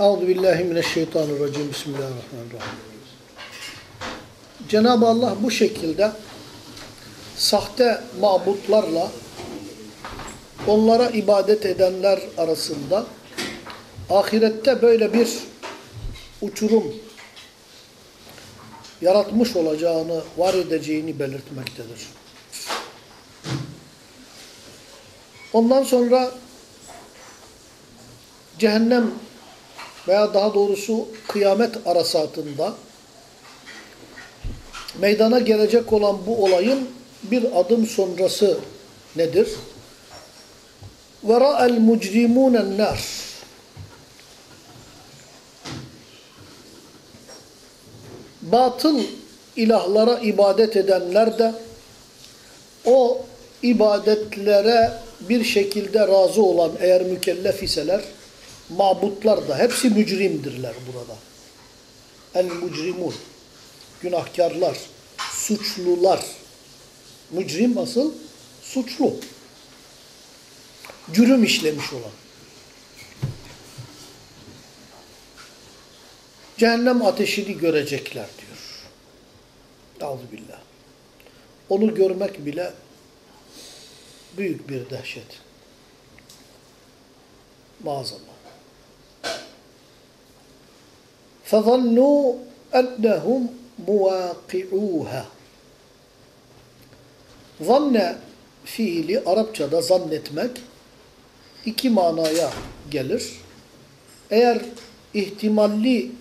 Euzu billahi mineşşeytanirracim. Bismillahirrahmanirrahim. Cenab-ı Allah bu şekilde sahte mabutlarla onlara ibadet edenler arasında ahirette böyle bir uçurum yaratmış olacağını, var edeceğini belirtmektedir. Ondan sonra cehennem veya daha doğrusu kıyamet arasatında meydana gelecek olan bu olayın bir adım sonrası nedir? وَرَأَ الْمُجْرِمُونَ النَّارِ Batıl ilahlara ibadet edenler de o ibadetlere bir şekilde razı olan eğer mükellef iseler mabutlar da hepsi mücrimdirler burada. El mücrimun. Günahkarlar, suçlular. Mücrim asıl suçlu. Cürüm işlemiş olan. Cehennem ateşini görecekler diyor. Euzubillah. Onu görmek bile büyük bir dehşet. Maazallah. فَظَنُّوا اَنَّهُمْ مُوَاقِعُوهَا Zanne fiili Arapçada zannetmek iki manaya gelir. Eğer ihtimalli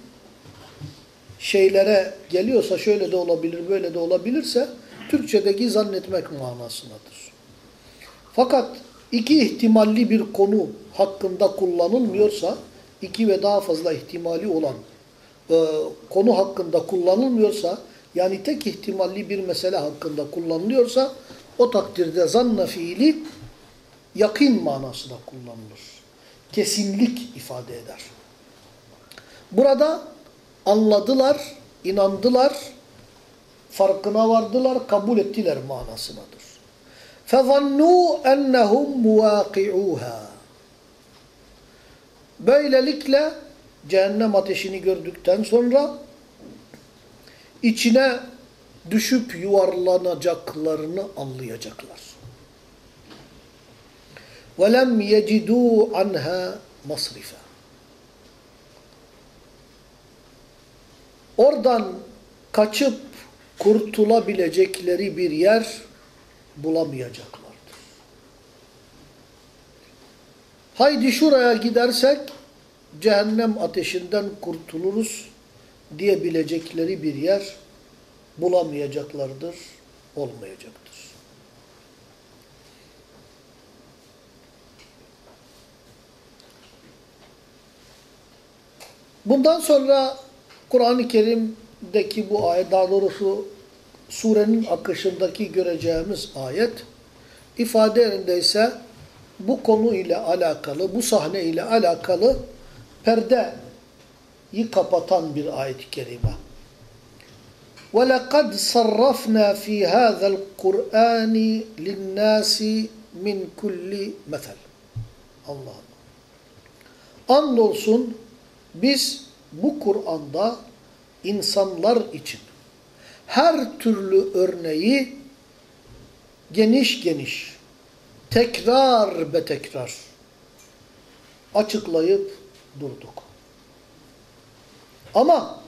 şeylere geliyorsa şöyle de olabilir, böyle de olabilirse Türkçedeki zannetmek manasındadır. Fakat iki ihtimalli bir konu hakkında kullanılmıyorsa, iki ve daha fazla ihtimali olan e, konu hakkında kullanılmıyorsa, yani tek ihtimalli bir mesele hakkında kullanılıyorsa, o takdirde zanna fiili yakın manasında kullanılır. Kesinlik ifade eder. Burada anladılar, inandılar, farkına vardılar, kabul ettiler manasındadır. فَظَنُّوا اَنَّهُمْ مُوَاقِعُوهَا Böylelikle cehennem ateşini gördükten sonra içine düşüp yuvarlanacaklarını anlayacaklar. وَلَمْ يَجِدُوا عَنْهَا مَصْرِفًا Oradan kaçıp kurtulabilecekleri bir yer bulamayacaklardır. Haydi şuraya gidersek cehennem ateşinden kurtuluruz diyebilecekleri bir yer bulamayacaklardır, olmayacaktır. Bundan sonra Kur'an-ı Kerim'deki bu ayet, daha doğrusu surenin akışındaki göreceğimiz ayet, ifade yerindeyse bu konu ile alakalı, bu sahne ile alakalı perdeyi kapatan bir ayet-i kerime. وَلَقَدْ صَرَّفْنَا ف۪ي هَذَا الْقُرْآنِ لِلنَّاسِ مِنْ كُلِّ مَثَلٍ Allah Allah. Andolsun biz bu Kur'an'da insanlar için her türlü örneği geniş geniş, tekrar be tekrar açıklayıp durduk. Ama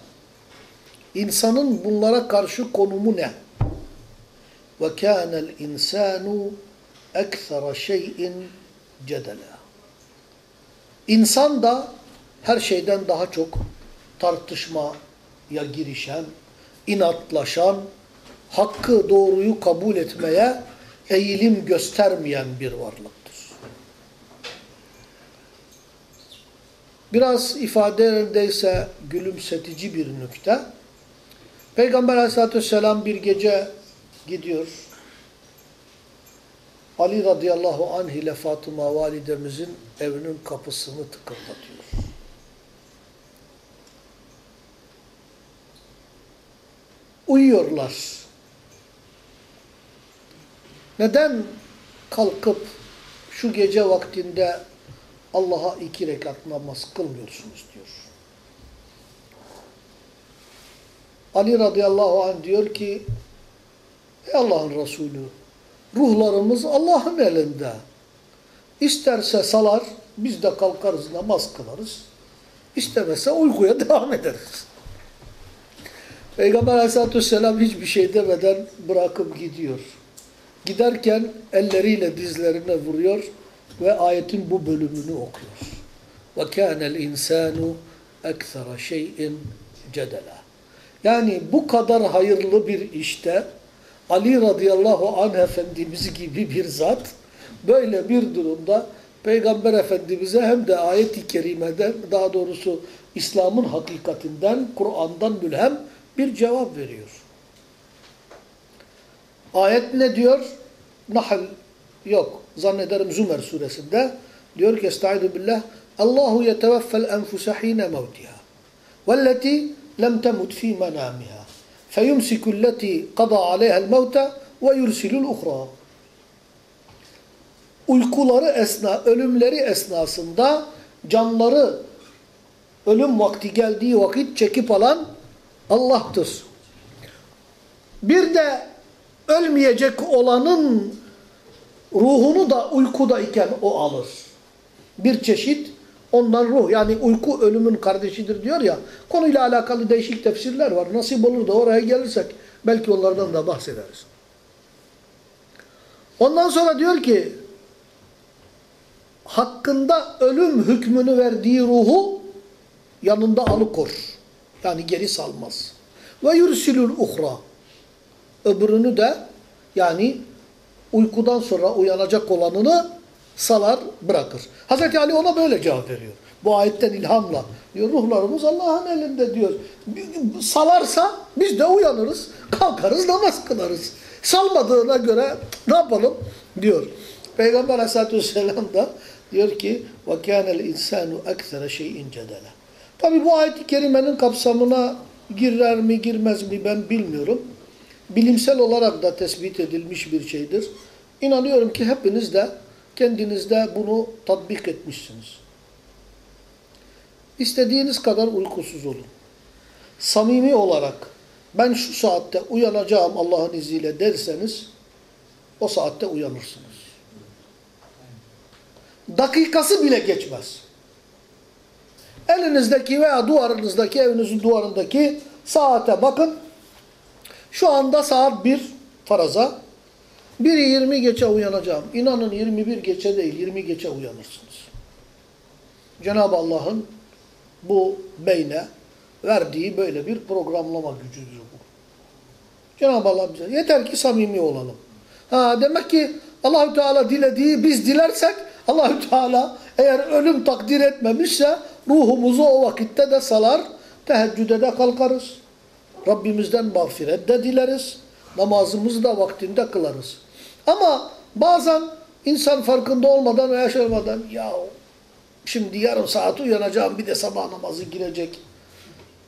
insanın bunlara karşı konumu ne? وَكَانَ الْاِنْسَانُ اَكْثَرَ شَيْءٍ cedela. İnsan da her şeyden daha çok tartışmaya girişen, inatlaşan, hakkı doğruyu kabul etmeye eğilim göstermeyen bir varlıktır. Biraz ifadelerindeyse gülümsetici bir nükte. Peygamber aleyhissalatü vesselam bir gece gidiyor. Ali radıyallahu anh ile Fatıma validemizin evinin kapısını tıkırdatıyor. Uyuyorlar. Neden kalkıp şu gece vaktinde Allah'a iki rekat namaz kılmıyorsunuz diyor. Ali radıyallahu anh diyor ki Ey Allah'ın Resulü ruhlarımız Allah'ın elinde. İsterse salar biz de kalkarız namaz kılarız. İstemezse uykuya devam ederiz. Peygamber aleyhissalatü vesselam hiçbir şey demeden bırakıp gidiyor. Giderken elleriyle dizlerine vuruyor ve ayetin bu bölümünü okuyor. وَكَانَ الْاِنْسَانُ اَكْثَرَ شَيْءٍ cedela. Yani bu kadar hayırlı bir işte Ali radıyallahu anh Efendimiz gibi bir zat böyle bir durumda Peygamber Efendimiz'e hem de ayet-i kerimeden daha doğrusu İslam'ın hakikatinden, Kur'an'dan mülhem bir cevap veriyor. Ayet ne diyor? Nahl yok. Zannederim Zümer suresinde. Diyor ki Estaizu billah Allahu yeteveffel enfuse hine mevtiha velleti lem temut fi menamiha feyumsikulleti qada aleyhel mevte ve yursilul uhra uykuları esna, ölümleri esnasında canları ölüm vakti geldiği vakit çekip alan Allah'tır. Bir de ölmeyecek olanın ruhunu da uykudayken o alır. Bir çeşit ondan ruh yani uyku ölümün kardeşidir diyor ya konuyla alakalı değişik tefsirler var. Nasip olur da oraya gelirsek belki onlardan da bahsederiz. Ondan sonra diyor ki hakkında ölüm hükmünü verdiği ruhu yanında alıkor. Yani geri salmaz. Ve yursilul uhra. Öbürünü de yani uykudan sonra uyanacak olanını salar bırakır. Hazreti Ali ona böyle cevap veriyor. Bu ayetten ilhamla. Diyor ruhlarımız Allah'ın elinde diyor. Salarsa biz de uyanırız. Kalkarız namaz kılarız. Salmadığına göre ne yapalım diyor. Peygamber aleyhissalatü vesselam da diyor ki وَكَانَ الْاِنْسَانُ اَكْثَرَ شَيْءٍ جَدَلًا Tabi bu ayet-i kerimenin kapsamına girer mi girmez mi ben bilmiyorum. Bilimsel olarak da tespit edilmiş bir şeydir. İnanıyorum ki hepiniz de kendinizde bunu tatbik etmişsiniz. İstediğiniz kadar uykusuz olun. Samimi olarak ben şu saatte uyanacağım Allah'ın izniyle derseniz o saatte uyanırsınız. Dakikası bile geçmez. Elinizdeki veya duvarınızdaki, evinizin duvarındaki saate bakın. Şu anda saat 1 faraza. 1'i 20 geçe uyanacağım. İnanın 21 geçe değil, 20 geçe uyanırsınız. Cenab-ı Allah'ın bu beyne verdiği böyle bir programlama gücüdür bu. Cenab-ı Allah bize yeter ki samimi olalım. Ha demek ki Allahü Teala dilediği biz dilersek Allahü Teala eğer ölüm takdir etmemişse ruhumuzu o vakitte de salar, teheccüde de kalkarız. Rabbimizden mağfiret de dileriz. Namazımızı da vaktinde kılarız. Ama bazen insan farkında olmadan veya olmadan ya şimdi yarım saat uyanacağım bir de sabah namazı girecek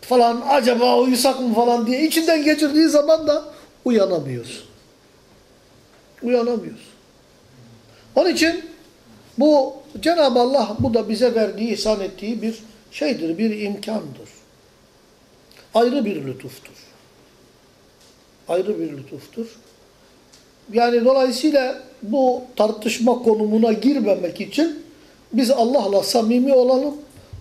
falan acaba uyusak mı falan diye içinden geçirdiği zaman da uyanamıyoruz. Uyanamıyoruz. Onun için bu Cenab-ı Allah bu da bize verdiği, ihsan ettiği bir şeydir, bir imkandır. Ayrı bir lütuftur. Ayrı bir lütuftur. Yani dolayısıyla bu tartışma konumuna girmemek için biz Allah'la samimi olalım.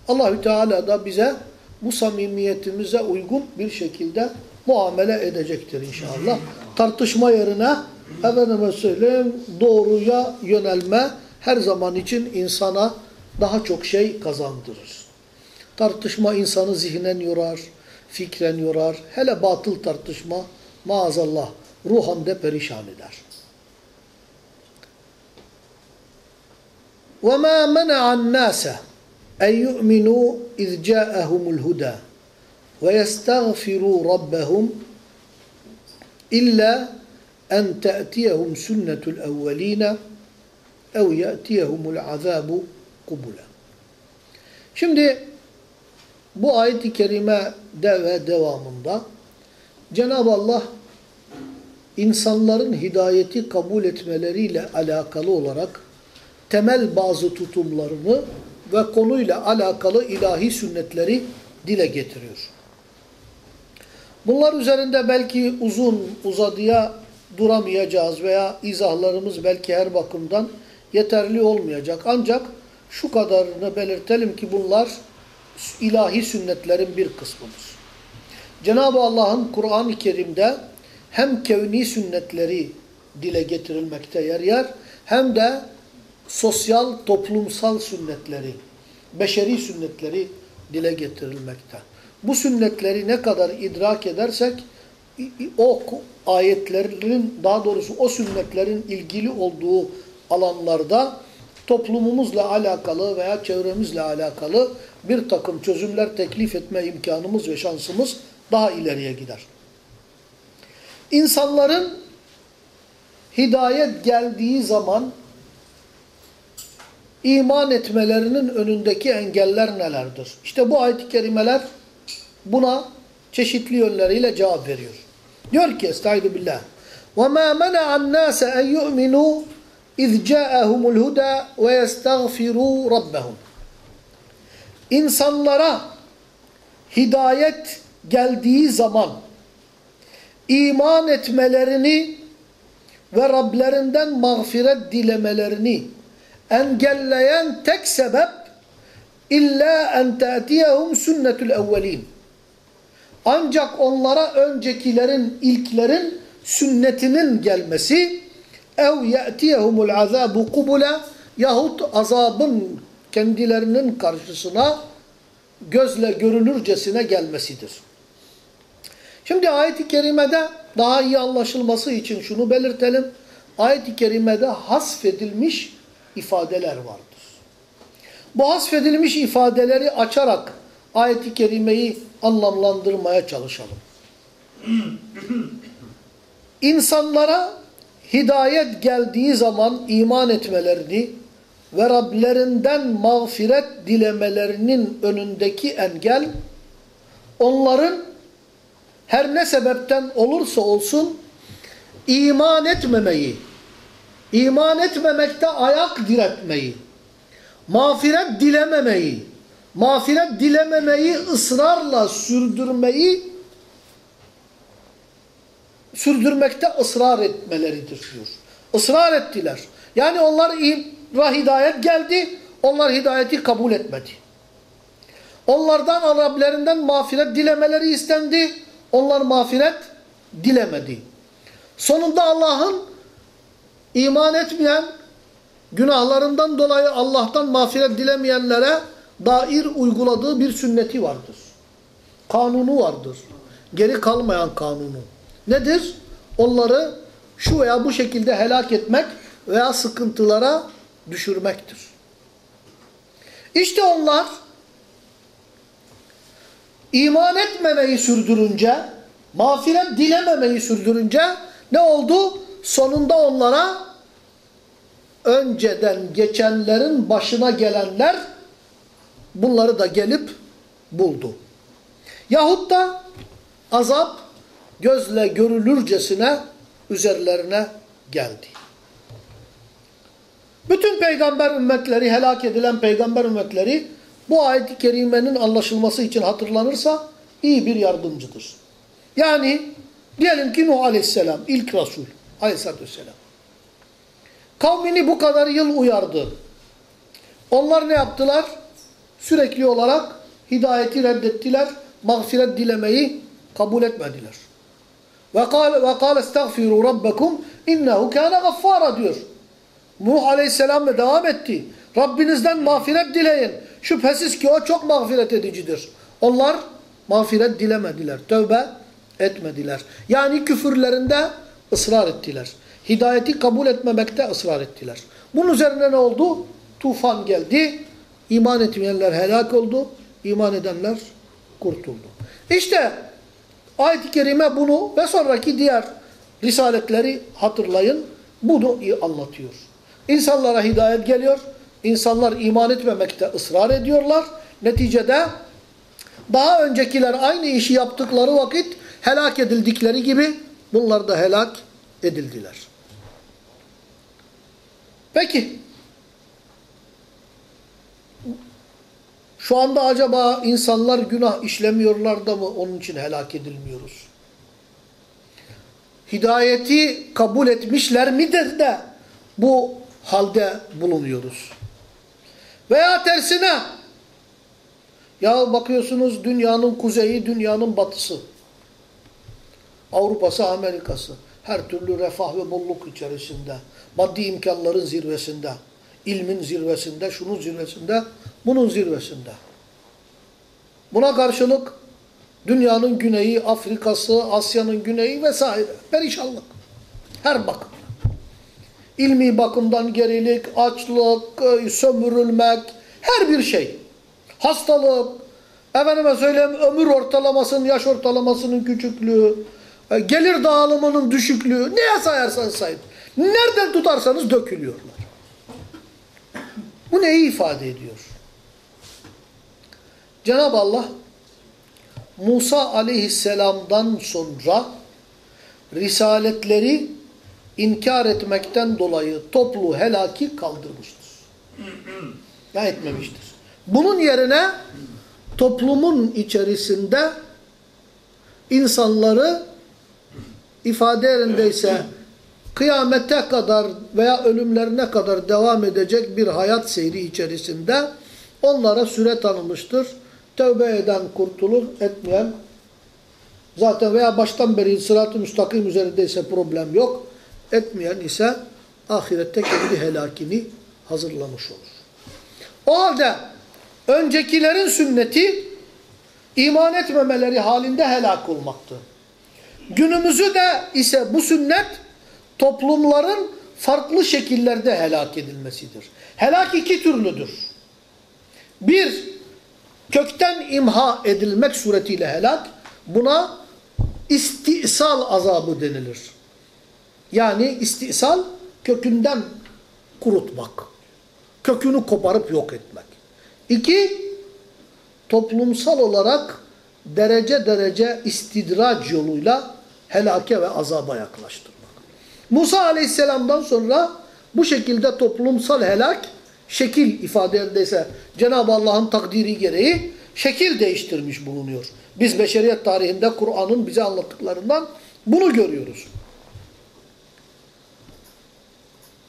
Allahü Teala da bize bu samimiyetimize uygun bir şekilde muamele edecektir inşallah. Tartışma yerine efendime söyleyeyim doğruya yönelme her zaman için insana daha çok şey kazandırır. Tartışma insanı zihnen yorar, fikren yorar. Hele batıl tartışma maazallah ruhan de perişan eder. وَمَا مَنَعَ النَّاسَ اَنْ يُؤْمِنُوا اِذْ جَاءَهُمُ الْهُدَى وَيَسْتَغْفِرُوا رَبَّهُمْ اِلَّا اَنْ تَأْتِيَهُمْ سُنَّةُ الْاَوَّلِينَ اَوْ يَأْتِيَهُمُ الْعَذَابُ قُبُلًا Şimdi bu ayet-i kerime de ve devamında Cenab-ı Allah insanların hidayeti kabul etmeleriyle alakalı olarak temel bazı tutumlarını ve konuyla alakalı ilahi sünnetleri dile getiriyor. Bunlar üzerinde belki uzun uzadıya duramayacağız veya izahlarımız belki her bakımdan yeterli olmayacak. Ancak şu kadarını belirtelim ki bunlar ilahi sünnetlerin bir kısmıdır. Cenab-ı Allah'ın Kur'an-ı Kerim'de hem kevni sünnetleri dile getirilmekte yer yer hem de sosyal, toplumsal sünnetleri, beşeri sünnetleri dile getirilmekte. Bu sünnetleri ne kadar idrak edersek o ayetlerin daha doğrusu o sünnetlerin ilgili olduğu alanlarda toplumumuzla alakalı veya çevremizle alakalı bir takım çözümler teklif etme imkanımız ve şansımız daha ileriye gider. İnsanların hidayet geldiği zaman iman etmelerinin önündeki engeller nelerdir? İşte bu ayet-i kerimeler buna çeşitli yönleriyle cevap veriyor. Diyor ki estaizu billah وَمَا مَنَعَ النَّاسَ اَنْ يُؤْمِنُوا اِذْ جَاءَهُمُ الْهُدَى وَيَسْتَغْفِرُوا رَبَّهُمْ İnsanlara hidayet geldiği zaman iman etmelerini ve Rablerinden mağfiret dilemelerini engelleyen tek sebep illa en te'tiyehum sünnetul evvelin. Ancak onlara öncekilerin, ilklerin sünnetinin gelmesi ev ye'tiyehumul azabu kubula yahut azabın kendilerinin karşısına gözle görülürcesine gelmesidir. Şimdi ayet-i kerimede daha iyi anlaşılması için şunu belirtelim. Ayet-i kerimede hasfedilmiş ifadeler vardır. Bu hasfedilmiş ifadeleri açarak ayet-i kerimeyi anlamlandırmaya çalışalım. İnsanlara hidayet geldiği zaman iman etmelerini ve Rablerinden mağfiret dilemelerinin önündeki engel, onların her ne sebepten olursa olsun iman etmemeyi, iman etmemekte ayak diretmeyi, mağfiret dilememeyi, mağfiret dilememeyi ısrarla sürdürmeyi sürdürmekte ısrar etmeleridir diyor. Israr ettiler. Yani onlar hidayet geldi, onlar hidayeti kabul etmedi. Onlardan Arablerinden mağfiret dilemeleri istendi, onlar mağfiret dilemedi. Sonunda Allah'ın iman etmeyen, günahlarından dolayı Allah'tan mağfiret dilemeyenlere dair uyguladığı bir sünneti vardır. Kanunu vardır. Geri kalmayan kanunu. Nedir? Onları şu veya bu şekilde helak etmek veya sıkıntılara düşürmektir. İşte onlar iman etmemeyi sürdürünce, mağfiret dilememeyi sürdürünce ne oldu? Sonunda onlara önceden geçenlerin başına gelenler bunları da gelip buldu. Yahut da azap gözle görülürcesine üzerlerine geldi. Bütün peygamber ümmetleri, helak edilen peygamber ümmetleri bu ayet-i kerimenin anlaşılması için hatırlanırsa iyi bir yardımcıdır. Yani diyelim ki Nuh aleyhisselam ilk Resul aleyhissalatü vesselam. Kavmini bu kadar yıl uyardı. Onlar ne yaptılar? Sürekli olarak hidayeti reddettiler. Mağfiret dilemeyi kabul etmediler. Ve kâle ve kâle estağfiru rabbekum innehu kâne gaffara diyor. Nuh aleyhisselam da devam etti. Rabbinizden mağfiret dileyin. Şüphesiz ki o çok mağfiret edicidir. Onlar mağfiret dilemediler. Tövbe etmediler. Yani küfürlerinde ısrar ettiler. Hidayeti kabul etmemekte ısrar ettiler. Bunun üzerine ne oldu? Tufan geldi. İman etmeyenler helak oldu. İman edenler kurtuldu. İşte ayet-i kerime bunu ve sonraki diğer risaletleri hatırlayın. Bunu anlatıyor. İnsanlara hidayet geliyor. İnsanlar iman etmemekte ısrar ediyorlar. Neticede daha öncekiler aynı işi yaptıkları vakit helak edildikleri gibi bunlar da helak edildiler. Peki Şu anda acaba insanlar günah işlemiyorlar da mı onun için helak edilmiyoruz? Hidayeti kabul etmişler midir de bu halde bulunuyoruz? Veya tersine ya bakıyorsunuz dünyanın kuzeyi, dünyanın batısı. Avrupa'sı, Amerika'sı. Her türlü refah ve bolluk içerisinde. Maddi imkanların zirvesinde. İlmin zirvesinde, şunun zirvesinde, bunun zirvesinde. Buna karşılık dünyanın güneyi, Afrika'sı, Asya'nın güneyi vesaire. Perişanlık. Her bakımdan. İlmi bakımdan gerilik, açlık, sömürülmek, her bir şey. Hastalık, efendime söyleyeyim ömür ortalamasının, yaş ortalamasının küçüklüğü, e, gelir dağılımının düşüklüğü, neye sayarsanız sayın. Nereden tutarsanız dökülüyorlar. Bu neyi ifade ediyor? Cenab-ı Allah Musa aleyhisselamdan sonra risaletleri inkar etmekten dolayı toplu helaki kaldırmıştır. Ya etmemiştir. Bunun yerine toplumun içerisinde insanları ifade yerindeyse kıyamete kadar veya ölümlerine kadar devam edecek bir hayat seyri içerisinde onlara süre tanımıştır. Tövbe eden kurtulur, etmeyen zaten veya baştan beri sırat-ı müstakim üzerindeyse problem yok. Etmeyen ise ahirette kendi helakini hazırlamış olur. O halde öncekilerin sünneti iman etmemeleri halinde helak olmaktı. Günümüzü de ise bu sünnet toplumların farklı şekillerde helak edilmesidir. Helak iki türlüdür. Bir, kökten imha edilmek suretiyle helak. Buna istisal azabı denilir. Yani istisal kökünden kurutmak. Kökünü koparıp yok etmek. İki, toplumsal olarak derece derece istidrac yoluyla helake ve azaba yaklaştırmak. Musa aleyhisselamdan sonra bu şekilde toplumsal helak şekil ifade edilse Cenab-ı Allah'ın takdiri gereği şekil değiştirmiş bulunuyor. Biz beşeriyet tarihinde Kur'an'ın bize anlattıklarından bunu görüyoruz.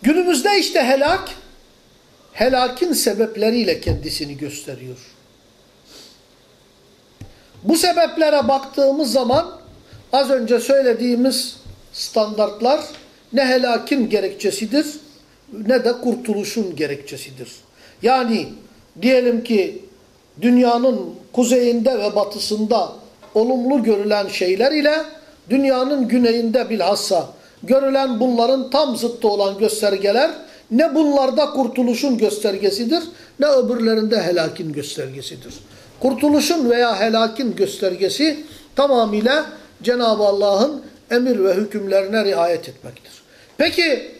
Günümüzde işte helak, helakin sebepleriyle kendisini gösteriyor. Bu sebeplere baktığımız zaman az önce söylediğimiz standartlar ne helakin gerekçesidir ne de kurtuluşun gerekçesidir. Yani diyelim ki dünyanın kuzeyinde ve batısında olumlu görülen şeyler ile dünyanın güneyinde bilhassa görülen bunların tam zıttı olan göstergeler ne bunlarda kurtuluşun göstergesidir ne öbürlerinde helakin göstergesidir. Kurtuluşun veya helakin göstergesi tamamıyla Cenab-ı Allah'ın emir ve hükümlerine riayet etmektir. Peki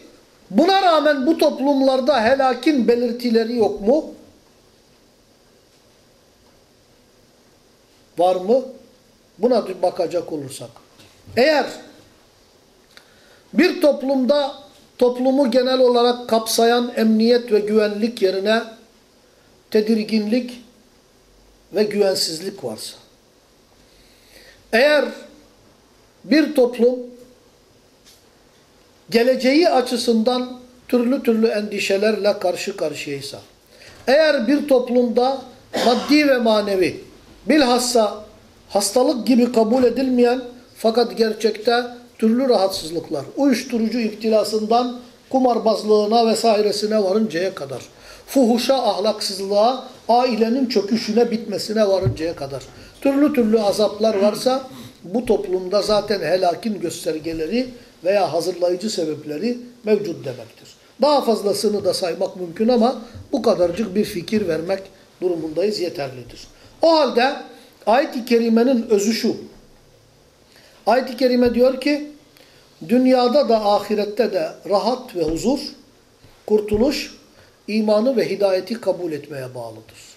buna rağmen bu toplumlarda helakin belirtileri yok mu? Var mı? Buna bakacak olursak. Eğer bir toplumda toplumu genel olarak kapsayan emniyet ve güvenlik yerine tedirginlik ve güvensizlik varsa, eğer bir toplum geleceği açısından türlü türlü endişelerle karşı karşıyaysa, eğer bir toplumda maddi ve manevi, bilhassa hastalık gibi kabul edilmeyen fakat gerçekte türlü rahatsızlıklar, uyuşturucu iptilasından kumarbazlığına vesairesine varıncaya kadar, fuhuşa, ahlaksızlığa, ailenin çöküşüne, bitmesine varıncaya kadar türlü türlü azaplar varsa bu toplumda zaten helakin göstergeleri veya hazırlayıcı sebepleri mevcut demektir. Daha fazlasını da saymak mümkün ama bu kadarcık bir fikir vermek durumundayız yeterlidir. O halde ayet-i kerimenin özü şu. Ayet-i kerime diyor ki dünyada da ahirette de rahat ve huzur, kurtuluş, imanı ve hidayeti kabul etmeye bağlıdır.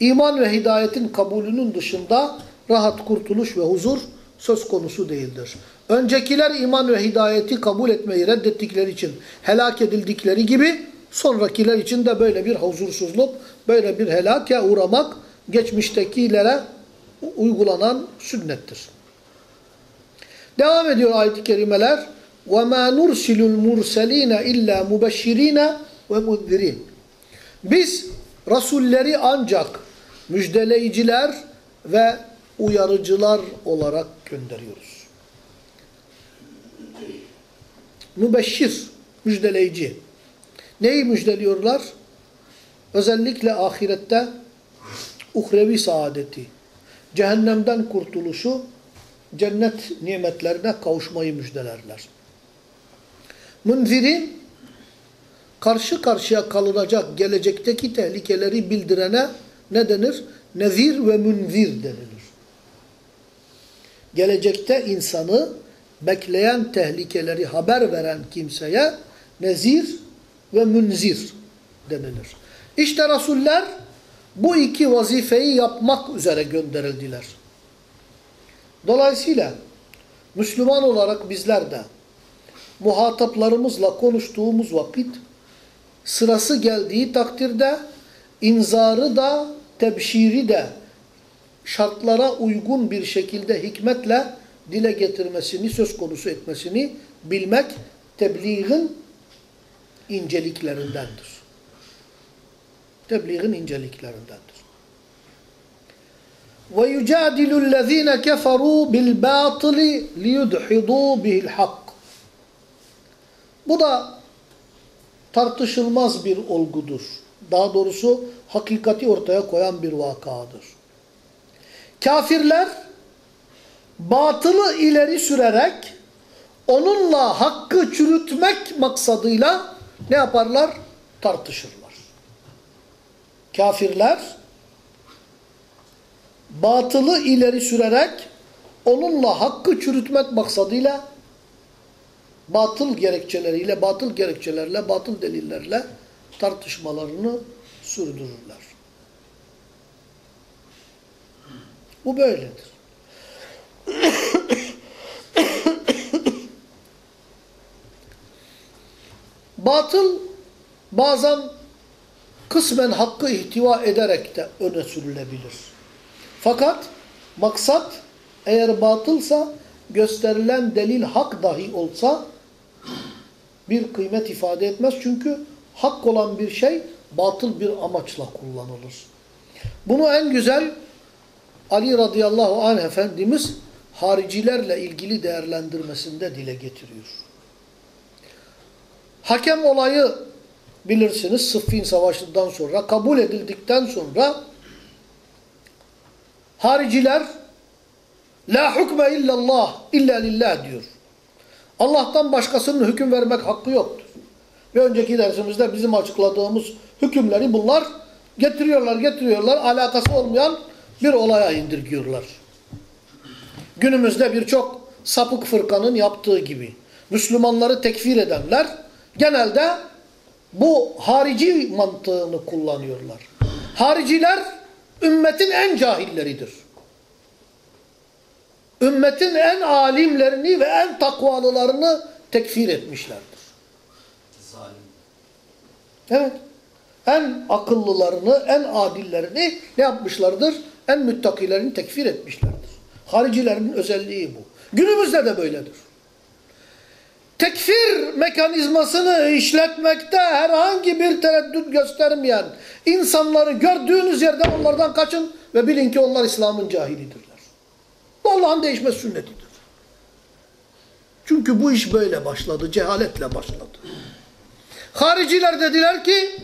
İman ve hidayetin kabulünün dışında rahat, kurtuluş ve huzur söz konusu değildir. Öncekiler iman ve hidayeti kabul etmeyi reddettikleri için helak edildikleri gibi sonrakiler için de böyle bir huzursuzluk, böyle bir helake uğramak geçmiştekilere uygulanan sünnettir. Devam ediyor ayet-i kerimeler. وَمَا نُرْسِلُ الْمُرْسَل۪ينَ اِلَّا مُبَشِّر۪ينَ وَمُنْذِر۪ينَ Biz Rasulleri ancak müjdeleyiciler ve uyarıcılar olarak gönderiyoruz. Mübeşşir, müjdeleyici. Neyi müjdeliyorlar? Özellikle ahirette uhrevi saadeti, cehennemden kurtuluşu, cennet nimetlerine kavuşmayı müjdelerler. Münzirin, karşı karşıya kalınacak gelecekteki tehlikeleri bildirene ne denir? Nezir ve münzir denilir. Gelecekte insanı bekleyen tehlikeleri haber veren kimseye nezir ve münzir denilir. İşte Resuller bu iki vazifeyi yapmak üzere gönderildiler. Dolayısıyla Müslüman olarak bizler de muhataplarımızla konuştuğumuz vakit sırası geldiği takdirde inzarı da tebşiri de şartlara uygun bir şekilde hikmetle dile getirmesini, söz konusu etmesini bilmek tebliğin inceliklerindendir. Tebliğin inceliklerindendir. وَيُجَادِلُ الَّذ۪ينَ كَفَرُوا بِالْبَاطِلِ لِيُدْحِضُوا بِهِ الْحَقِّ Bu da tartışılmaz bir olgudur. Daha doğrusu hakikati ortaya koyan bir vakadır. Kafirler batılı ileri sürerek onunla hakkı çürütmek maksadıyla ne yaparlar? Tartışırlar. Kafirler batılı ileri sürerek onunla hakkı çürütmek maksadıyla batıl gerekçeleriyle, batıl gerekçelerle, batıl delillerle tartışmalarını sürdürürler. Bu böyledir. Batıl bazen kısmen hakkı ihtiva ederek de öne sürülebilir. Fakat maksat eğer batılsa gösterilen delil hak dahi olsa bir kıymet ifade etmez. Çünkü hak olan bir şey batıl bir amaçla kullanılır. Bunu en güzel Ali radıyallahu anh Efendimiz haricilerle ilgili değerlendirmesinde dile getiriyor. Hakem olayı bilirsiniz Sıffin Savaşı'ndan sonra kabul edildikten sonra hariciler La hukme illallah illa lillah diyor. Allah'tan başkasının hüküm vermek hakkı yoktur. Ve önceki dersimizde bizim açıkladığımız hükümleri bunlar getiriyorlar, getiriyorlar. Alakası olmayan bir olaya indirgiyorlar. Günümüzde birçok sapık fırkanın yaptığı gibi Müslümanları tekfir edenler genelde bu harici mantığını kullanıyorlar. Hariciler ümmetin en cahilleridir. Ümmetin en alimlerini ve en takvalılarını tekfir etmişlerdir. Evet. En akıllılarını, en adillerini ne yapmışlardır? En müttakilerini tekfir etmişlerdir. Haricilerin özelliği bu. Günümüzde de böyledir. Tekfir mekanizmasını işletmekte herhangi bir tereddüt göstermeyen insanları gördüğünüz yerden onlardan kaçın ve bilin ki onlar İslam'ın cahilidirler. Bu Allah'ın değişmez sünnetidir. Çünkü bu iş böyle başladı, cehaletle başladı. Hariciler dediler ki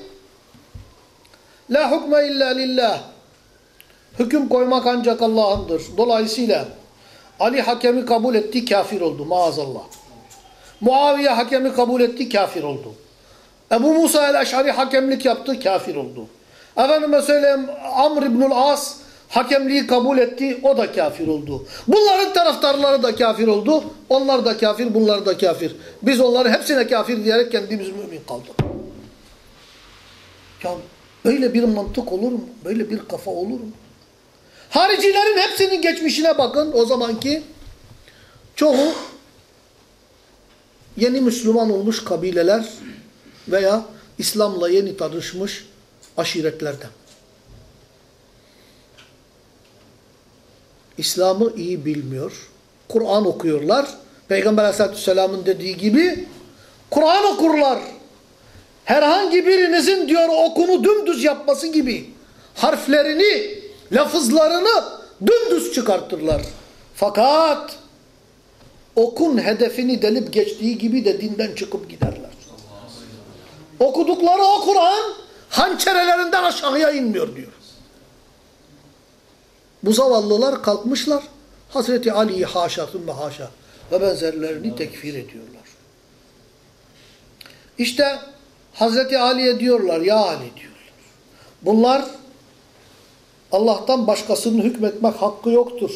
La hukme illa lillah. Hüküm koymak ancak Allah'ındır. Dolayısıyla Ali hakemi kabul etti, kafir oldu maazallah. Muaviye hakemi kabul etti, kafir oldu. Ebu Musa el-Eş'ari hakemlik yaptı, kafir oldu. Efendime söyleyeyim Amr ibnül As hakemliği kabul etti, o da kafir oldu. Bunların taraftarları da kafir oldu. Onlar da kafir, bunlar da kafir. Biz onları hepsine kafir diyerek kendimiz mümin kaldık. Ya böyle bir mantık olur mu? Böyle bir kafa olur mu? Haricilerin hepsinin geçmişine bakın o zamanki çoğu yeni Müslüman olmuş kabileler veya İslam'la yeni tanışmış aşiretlerden. İslam'ı iyi bilmiyor. Kur'an okuyorlar. Peygamber aleyhissalatü vesselamın dediği gibi Kur'an okurlar. Herhangi birinizin diyor okunu dümdüz yapması gibi harflerini, lafızlarını dümdüz çıkartırlar. Fakat okun hedefini delip geçtiği gibi de dinden çıkıp giderler. Okudukları o Kur'an hançerelerinden aşağıya inmiyor diyor. Bu zavallılar kalkmışlar. Hazreti Ali'yi haşa ve haşa ve benzerlerini tekfir ediyorlar. İşte Hazreti Ali'ye diyorlar ya Ali diyorlar. Bunlar Allah'tan başkasının hükmetmek hakkı yoktur.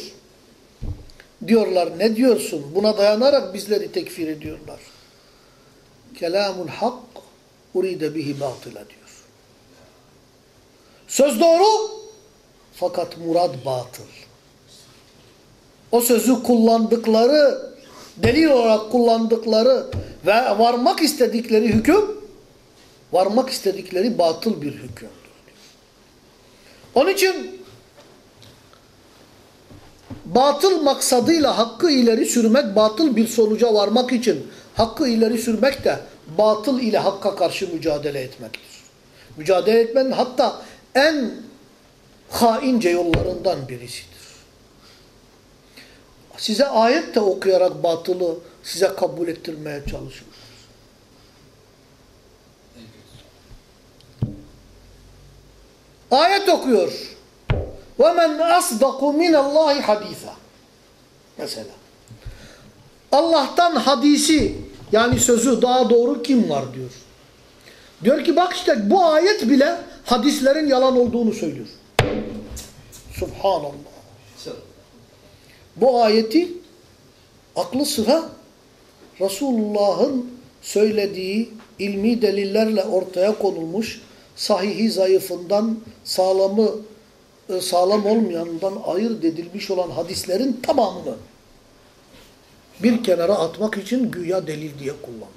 Diyorlar ne diyorsun? Buna dayanarak bizleri tekfir ediyorlar. Kelamul hak uride bihi batıla diyor. Söz doğru fakat murad batıl. O sözü kullandıkları, delil olarak kullandıkları ve varmak istedikleri hüküm, varmak istedikleri batıl bir hükümdür. Onun için batıl maksadıyla hakkı ileri sürmek, batıl bir sonuca varmak için hakkı ileri sürmek de batıl ile hakka karşı mücadele etmektir. Mücadele etmenin hatta en haince yollarından birisidir. Size ayet de okuyarak batılı size kabul ettirmeye çalışır. Ayet okuyor. وَمَنْ أَصْدَقُ مِنَ اللّٰهِ حَد۪يثًا Mesela. Allah'tan hadisi yani sözü daha doğru kim var diyor. Diyor ki bak işte bu ayet bile hadislerin yalan olduğunu söylüyor. Subhanallah. Bu ayeti aklı sıra Resulullah'ın söylediği ilmi delillerle ortaya konulmuş sahihi zayıfından sağlamı e, sağlam olmayanından ayırt edilmiş olan hadislerin tamamını bir kenara atmak için güya delil diye kullanıyor.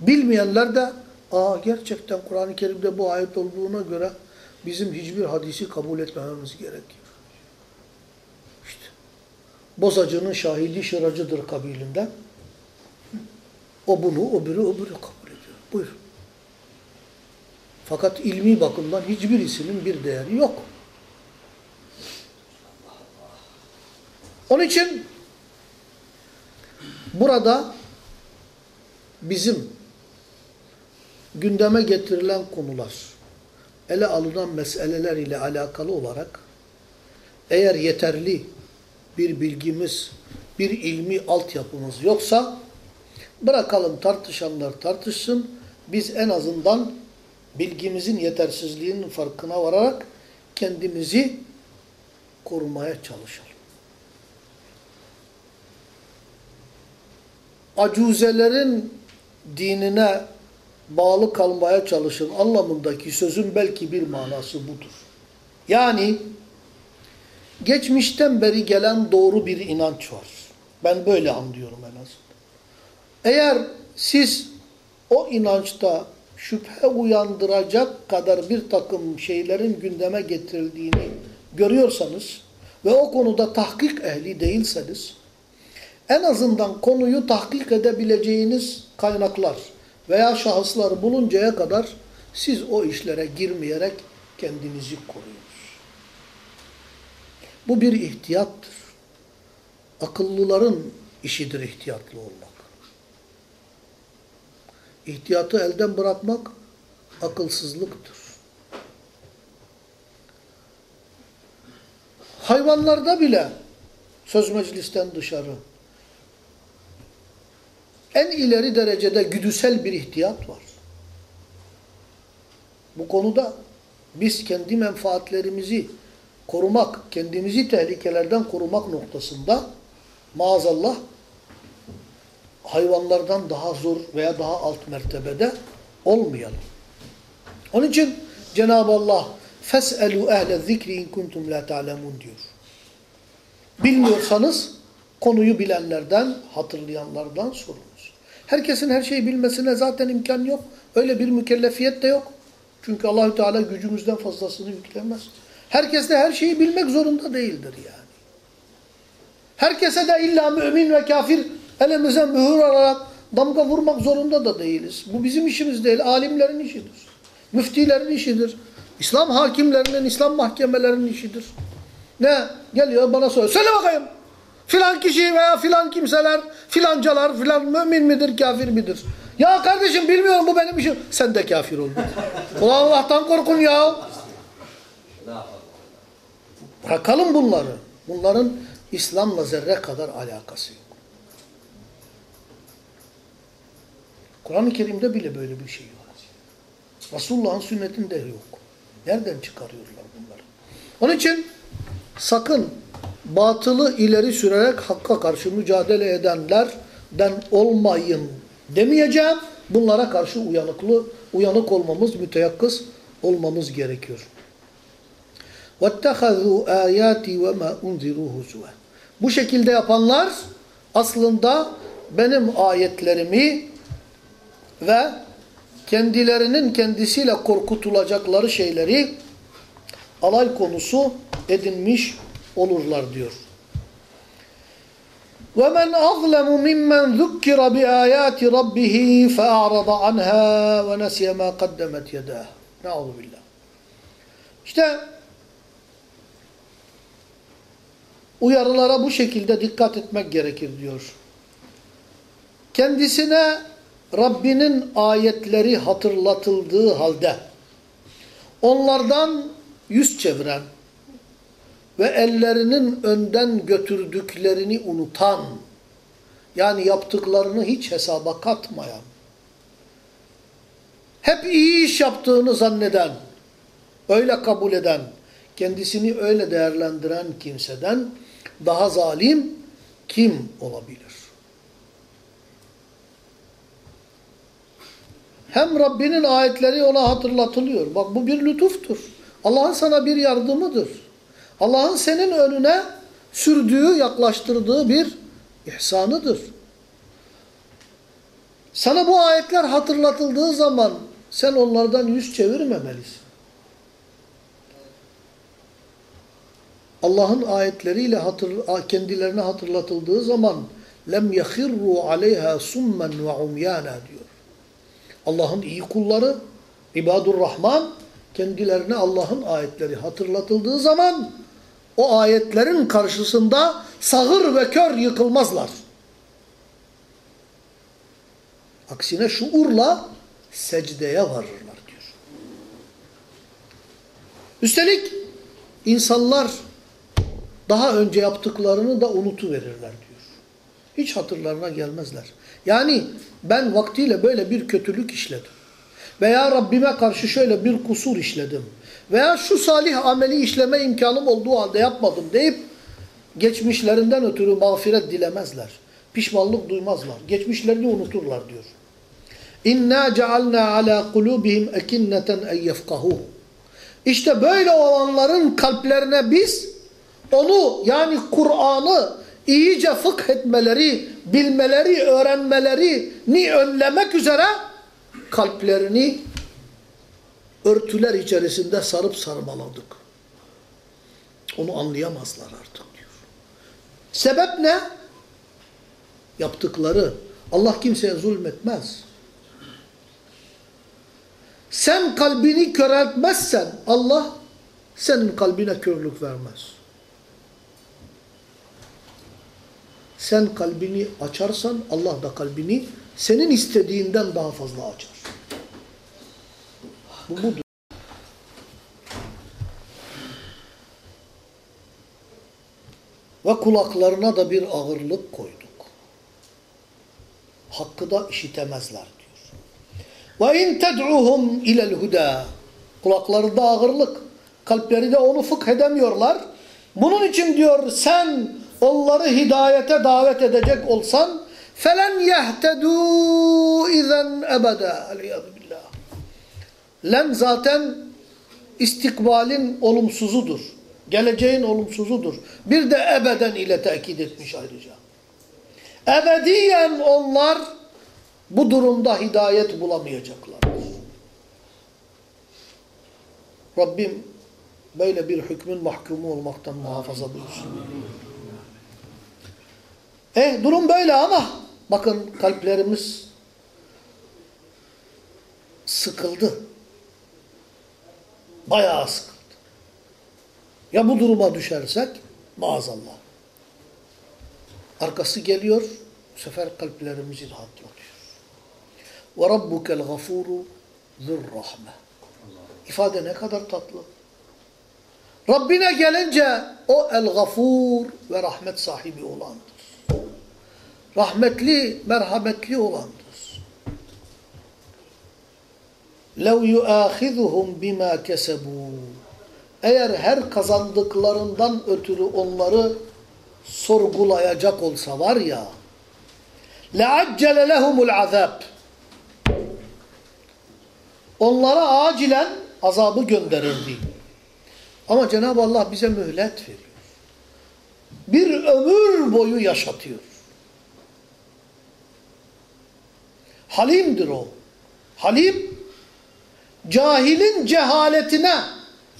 Bilmeyenler de aa gerçekten Kur'an-ı Kerim'de bu ayet olduğuna göre bizim hiçbir hadisi kabul etmememiz gerekiyor. İşte bozacının şahidi şıracıdır kabilinden. O bunu, öbürü öbürü kabul ediyor. Buyur. Fakat ilmi bakımdan hiçbirisinin bir değeri yok. Onun için burada bizim gündeme getirilen konular, ele alınan meseleler ile alakalı olarak eğer yeterli bir bilgimiz, bir ilmi altyapımız yoksa bırakalım tartışanlar tartışsın. Biz en azından bilgimizin yetersizliğinin farkına vararak kendimizi korumaya çalışalım. Acuzelerin dinine bağlı kalmaya çalışın anlamındaki sözün belki bir manası budur. Yani geçmişten beri gelen doğru bir inanç var. Ben böyle anlıyorum en azından. Eğer siz o inançta şüphe uyandıracak kadar bir takım şeylerin gündeme getirildiğini görüyorsanız ve o konuda tahkik ehli değilseniz en azından konuyu tahkik edebileceğiniz kaynaklar veya şahıslar buluncaya kadar siz o işlere girmeyerek kendinizi koruyunuz. Bu bir ihtiyattır. Akıllıların işidir ihtiyatlı olmak. İhtiyatı elden bırakmak akılsızlıktır. Hayvanlarda bile söz meclisten dışarı en ileri derecede güdüsel bir ihtiyat var. Bu konuda biz kendi menfaatlerimizi korumak, kendimizi tehlikelerden korumak noktasında maazallah hayvanlardan daha zor veya daha alt mertebede olmayalım. Onun için Cenab-ı Allah فَاسْأَلُوا اَهْلَ الذِّكْرِ اِنْ كُنْتُمْ لَا تَعْلَمُونَ diyor. Bilmiyorsanız konuyu bilenlerden, hatırlayanlardan sorunuz. Herkesin her şeyi bilmesine zaten imkan yok. Öyle bir mükellefiyet de yok. Çünkü Allahü Teala gücümüzden fazlasını yüklemez. Herkes de her şeyi bilmek zorunda değildir yani. Herkese de illa mümin ve kafir elimize mühür alarak damga vurmak zorunda da değiliz. Bu bizim işimiz değil, alimlerin işidir. Müftilerin işidir. İslam hakimlerinin, İslam mahkemelerinin işidir. Ne? Geliyor bana soruyor. Söyle bakayım. Filan kişi veya filan kimseler, filancalar, filan mümin midir, kafir midir? Ya kardeşim bilmiyorum bu benim işim. Sen de kafir oldun. Ulan Allah'tan korkun ya. Bırakalım bunları. Bunların İslam'la zerre kadar alakası yok. Kur'an-ı Kerim'de bile böyle bir şey var. Resulullah'ın sünnetinde yok. Nereden çıkarıyorlar bunları? Onun için sakın batılı ileri sürerek hakka karşı mücadele edenlerden olmayın demeyeceğim. Bunlara karşı uyanıklı, uyanık olmamız, müteyakkız olmamız gerekiyor. وَاتَّخَذُوا آيَاتِ وَمَا اُنْذِرُوا هُزُوًا Bu şekilde yapanlar aslında benim ayetlerimi ve kendilerinin kendisiyle korkutulacakları şeyleri alay konusu edinmiş olurlar diyor. وَمَنْ أَظْلَمُ مِمَّنْ ذُكِّرَ بِآيَاتِ رَبِّهِ فَأَعْرَضَ عَنْهَا وَنَسِيَ مَا قَدَّمَتْ يَدَاهُ نَعُوذُ بِاللّٰهِ İşte uyarılara bu şekilde dikkat etmek gerekir diyor. Kendisine Rabbinin ayetleri hatırlatıldığı halde onlardan yüz çeviren ve ellerinin önden götürdüklerini unutan yani yaptıklarını hiç hesaba katmayan hep iyi iş yaptığını zanneden öyle kabul eden kendisini öyle değerlendiren kimseden daha zalim kim olabilir? Hem Rabbinin ayetleri ona hatırlatılıyor. Bak bu bir lütuftur. Allah'ın sana bir yardımıdır. Allah'ın senin önüne sürdüğü, yaklaştırdığı bir ihsanıdır. Sana bu ayetler hatırlatıldığı zaman sen onlardan yüz çevirmemelisin. Allah'ın ayetleriyle hatır, kendilerine hatırlatıldığı zaman lem yahirru aleyha summen ve umyana diyor. Allah'ın iyi kulları, ibadur rahman kendilerine Allah'ın ayetleri hatırlatıldığı zaman o ayetlerin karşısında sağır ve kör yıkılmazlar. Aksine şuurla secdeye varırlar diyor. Üstelik insanlar daha önce yaptıklarını da unutuverirler diyor. Hiç hatırlarına gelmezler. Yani ben vaktiyle böyle bir kötülük işledim. Veya Rabbime karşı şöyle bir kusur işledim. Veya şu salih ameli işleme imkanım olduğu halde yapmadım deyip geçmişlerinden ötürü mağfiret dilemezler. Pişmanlık duymazlar. Geçmişlerini unuturlar diyor. İnna cealna ala kulubihim ekinneten en yefkahuhu. İşte böyle olanların kalplerine biz onu yani Kur'an'ı iyice fıkh etmeleri, bilmeleri, öğrenmeleri önlemek üzere kalplerini örtüler içerisinde sarıp sarmaladık. Onu anlayamazlar artık diyor. Sebep ne? Yaptıkları. Allah kimseye zulmetmez. Sen kalbini köreltmezsen Allah senin kalbine körlük vermez. Sen kalbini açarsan Allah da kalbini senin istediğinden daha fazla açar. Bu budur. Ve kulaklarına da bir ağırlık koyduk. Hakkı da işitemezler diyor. Ve in ted'uhum ilel huda. Kulakları da ağırlık. Kalpleri de onu fıkh edemiyorlar. Bunun için diyor sen onları hidayete davet edecek olsan felen yehtedû izen ebeda. billah. Len zaten istikbalin olumsuzudur. Geleceğin olumsuzudur. Bir de ebeden ile tekit etmiş ayrıca. Ebediyen onlar bu durumda hidayet bulamayacaklar. Rabbim böyle bir hükmün mahkumu olmaktan muhafaza buyursun. E durum böyle ama bakın kalplerimiz sıkıldı. Bayağı sıkıldı. Ya bu duruma düşersek maazallah. Arkası geliyor, bu sefer kalplerimizi rahatlatıyor. Ve rabbukel gafuru zurrahme. İfade ne kadar tatlı. Rabbine gelince o el gafur ve rahmet sahibi olandır Rahmetli, merhametli olandır. لَوْ يُؤَخِذُهُمْ بِمَا كَسَبُوا Eğer her kazandıklarından ötürü onları sorgulayacak olsa var ya لَعَجَّلَ لَهُمُ الْعَذَابِ Onlara acilen azabı gönderirdi. Ama Cenab-ı Allah bize mühlet veriyor. Bir ömür boyu yaşatıyor. Halimdir o. Halim, cahilin cehaletine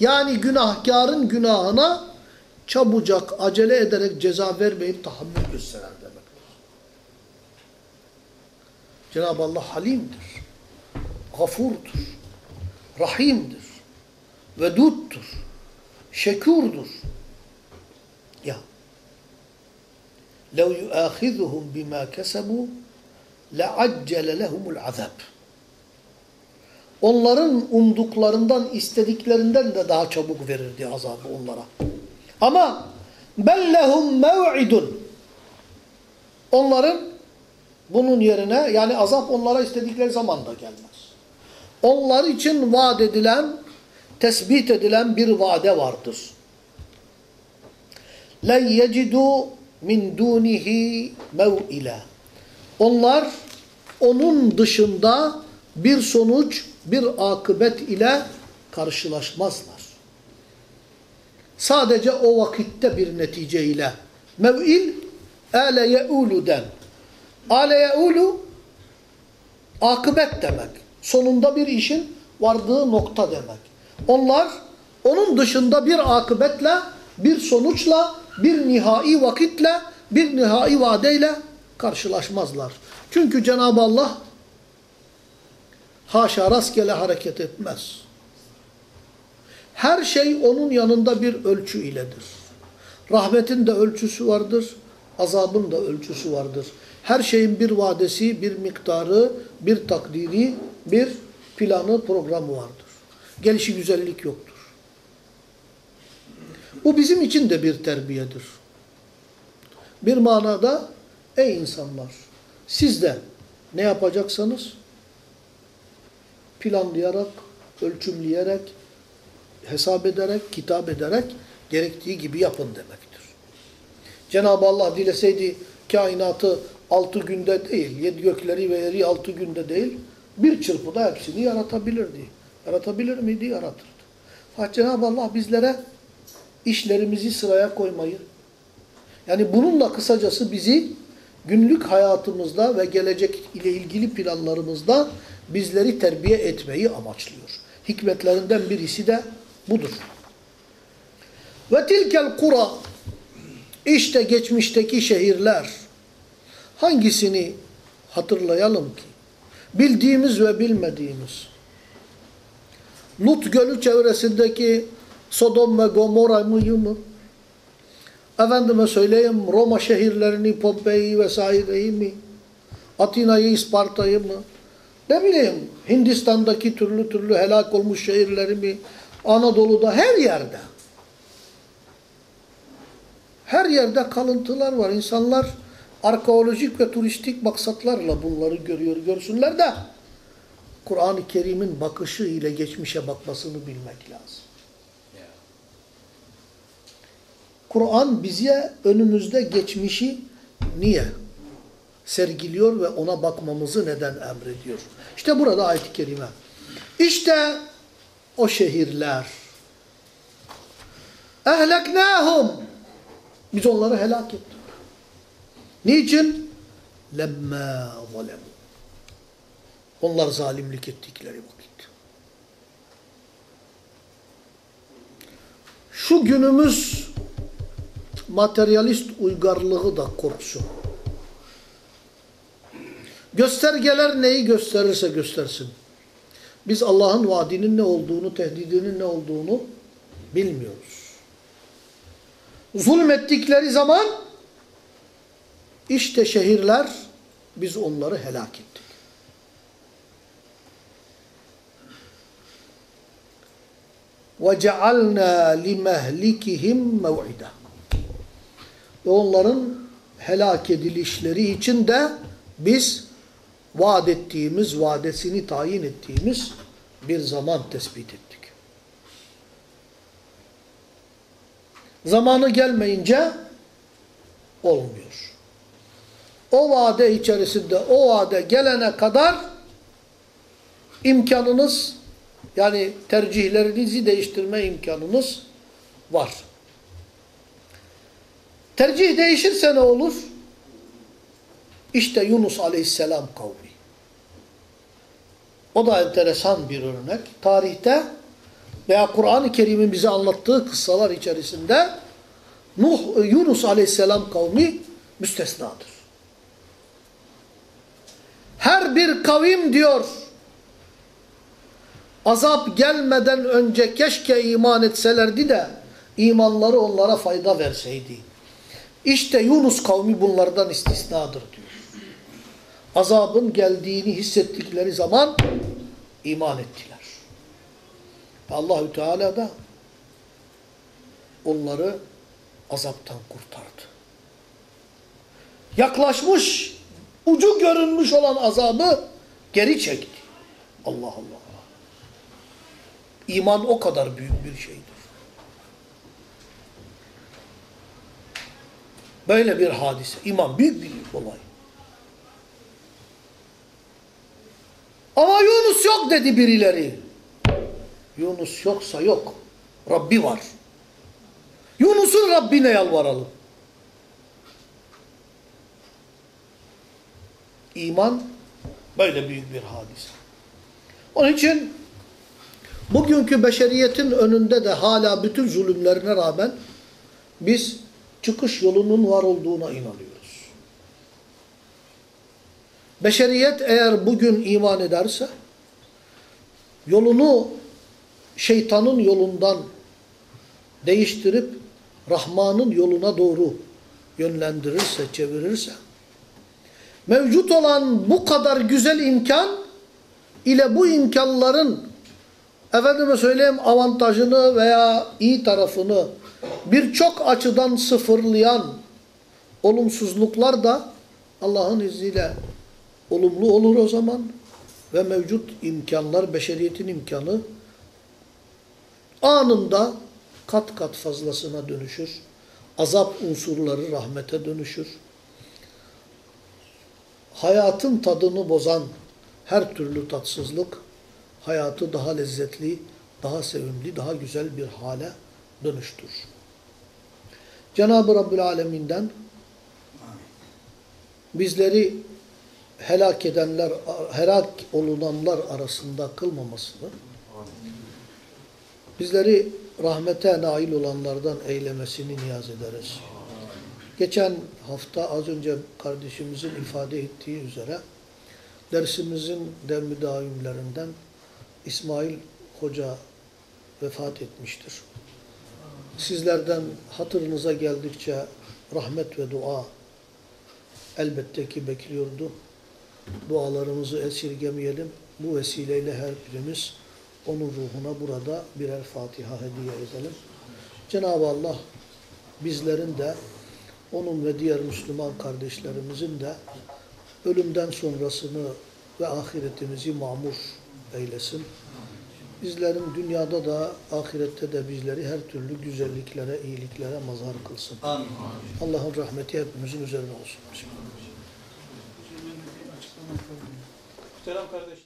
yani günahkarın günahına çabucak acele ederek ceza vermeyip tahammül gösteren demektir. Cenab-ı Allah halimdir. Gafurdur. Rahimdir. Veduttur. Şekurdur. Ya. لَوْ يُؤَخِذُهُمْ بِمَا كَسَبُوا لَعَجَّلَ لَهُمُ الْعَذَابِ Onların umduklarından, istediklerinden de daha çabuk verirdi azabı onlara. Ama bellehum mev'idun. Onların bunun yerine yani azap onlara istedikleri zaman da gelmez. Onlar için vaat edilen, tespit edilen bir vade vardır. لَنْ يَجِدُوا min dunihi mev'ila. Onlar onun dışında bir sonuç, bir akıbet ile karşılaşmazlar. Sadece o vakitte bir netice ile. Mev'il, ale ye'ulu'den. Ale ye'ulu, akıbet demek. Sonunda bir işin vardığı nokta demek. Onlar onun dışında bir akıbetle, bir sonuçla, bir nihai vakitle, bir nihai vadeyle karşılaşmazlar. Çünkü Cenab-ı Allah haşa rastgele hareket etmez. Her şey onun yanında bir ölçü iledir. Rahmetin de ölçüsü vardır, azabın da ölçüsü vardır. Her şeyin bir vadesi, bir miktarı, bir takdiri, bir planı, programı vardır. Gelişi güzellik yoktur. Bu bizim için de bir terbiyedir. Bir manada ey insanlar siz de ne yapacaksanız planlayarak, ölçümleyerek, hesap ederek, kitap ederek gerektiği gibi yapın demektir. Cenab-ı Allah dileseydi kainatı altı günde değil, yedi gökleri ve yeri altı günde değil, bir çırpıda hepsini yaratabilirdi. Yaratabilir miydi? Yaratırdı. Fakat Cenab-ı Allah bizlere işlerimizi sıraya koymayı, yani bununla kısacası bizi günlük hayatımızda ve gelecek ile ilgili planlarımızda bizleri terbiye etmeyi amaçlıyor. Hikmetlerinden birisi de budur. Ve tilkel kura işte geçmişteki şehirler hangisini hatırlayalım ki? Bildiğimiz ve bilmediğimiz. Lut Gölü çevresindeki Sodom ve Gomorra mı? Efendime söyleyeyim Roma şehirlerini, Pompei'yi vesaireyi mi? Atina'yı, İsparta'yı mı? Ne bileyim Hindistan'daki türlü türlü helak olmuş şehirleri mi? Anadolu'da her yerde. Her yerde kalıntılar var. İnsanlar arkeolojik ve turistik maksatlarla bunları görüyor. Görsünler de Kur'an-ı Kerim'in bakışı ile geçmişe bakmasını bilmek lazım. Kur'an bize önümüzde geçmişi niye sergiliyor ve ona bakmamızı neden emrediyor? İşte burada ayet-i kerime. İşte o şehirler. Ehleknâhum. Biz onları helak ettik. Niçin? Lemmâ zalemu. Onlar zalimlik ettikleri vakit. şu günümüz materyalist uygarlığı da korksun. Göstergeler neyi gösterirse göstersin. Biz Allah'ın vaadinin ne olduğunu, tehdidinin ne olduğunu bilmiyoruz. Zulmettikleri zaman işte şehirler biz onları helak ettik. وَجَعَلْنَا لِمَهْلِكِهِمْ مَوْعِدًا ve onların helak edilişleri için de biz vaat ettiğimiz, vadesini tayin ettiğimiz bir zaman tespit ettik. Zamanı gelmeyince olmuyor. O vade içerisinde, o vade gelene kadar imkanınız, yani tercihlerinizi değiştirme imkanınız var. Tercih değişirse ne olur? İşte Yunus aleyhisselam kavmi. O da enteresan bir örnek. Tarihte veya Kur'an-ı Kerim'in bize anlattığı kıssalar içerisinde Nuh, Yunus aleyhisselam kavmi müstesnadır. Her bir kavim diyor, azap gelmeden önce keşke iman etselerdi de imanları onlara fayda verseydi. İşte Yunus kavmi bunlardan istisnadır diyor. Azabın geldiğini hissettikleri zaman iman ettiler. Allahü Teala da onları azaptan kurtardı. Yaklaşmış, ucu görünmüş olan azabı geri çekti. Allah Allah. İman o kadar büyük bir şeydir. Böyle bir hadise. İman büyük bir olay. Ama Yunus yok dedi birileri. Yunus yoksa yok. Rabbi var. Yunus'un Rabbine yalvaralım. İman böyle büyük bir hadise. Onun için bugünkü beşeriyetin önünde de hala bütün zulümlerine rağmen biz çıkış yolunun var olduğuna inanıyoruz. Beşeriyet eğer bugün iman ederse yolunu şeytanın yolundan değiştirip Rahman'ın yoluna doğru yönlendirirse, çevirirse mevcut olan bu kadar güzel imkan ile bu imkanların efendime söyleyeyim avantajını veya iyi tarafını birçok açıdan sıfırlayan olumsuzluklar da Allah'ın izniyle olumlu olur o zaman ve mevcut imkanlar, beşeriyetin imkanı anında kat kat fazlasına dönüşür. Azap unsurları rahmete dönüşür. Hayatın tadını bozan her türlü tatsızlık hayatı daha lezzetli, daha sevimli, daha güzel bir hale dönüştür. Cenab-ı Rabbül Alemin'den bizleri helak edenler, helak olunanlar arasında kılmamasını, bizleri rahmete nail olanlardan eylemesini niyaz ederiz. Geçen hafta az önce kardeşimizin ifade ettiği üzere dersimizin der müdavimlerinden İsmail Hoca vefat etmiştir. Sizlerden hatırınıza geldikçe rahmet ve dua elbette ki bekliyordu. Dualarımızı esirgemeyelim. Bu vesileyle her birimiz onun ruhuna burada birer Fatiha hediye edelim. Cenab-ı Allah bizlerin de onun ve diğer Müslüman kardeşlerimizin de ölümden sonrasını ve ahiretimizi mamur eylesin. Bizlerin dünyada da ahirette de bizleri her türlü güzelliklere, iyiliklere mazhar kılsın. Allah'ın rahmeti hepimizin üzerine olsun. Muhterem kardeşler.